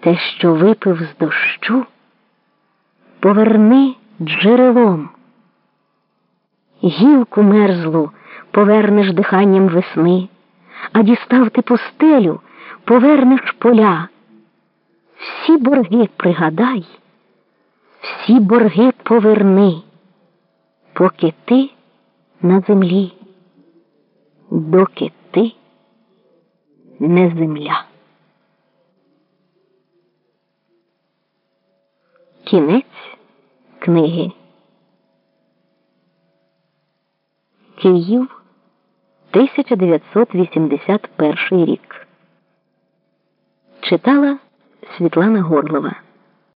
Те, що випив з дощу, поверни джерелом. Гілку мерзлу повернеш диханням весни, а дістав ти пустелю, повернеш поля. Всі борги пригадай, всі борги поверни, поки ти на землі, доки ти не земля. Кінець книги. Київ 1981 рік. Читала Світлана Горлова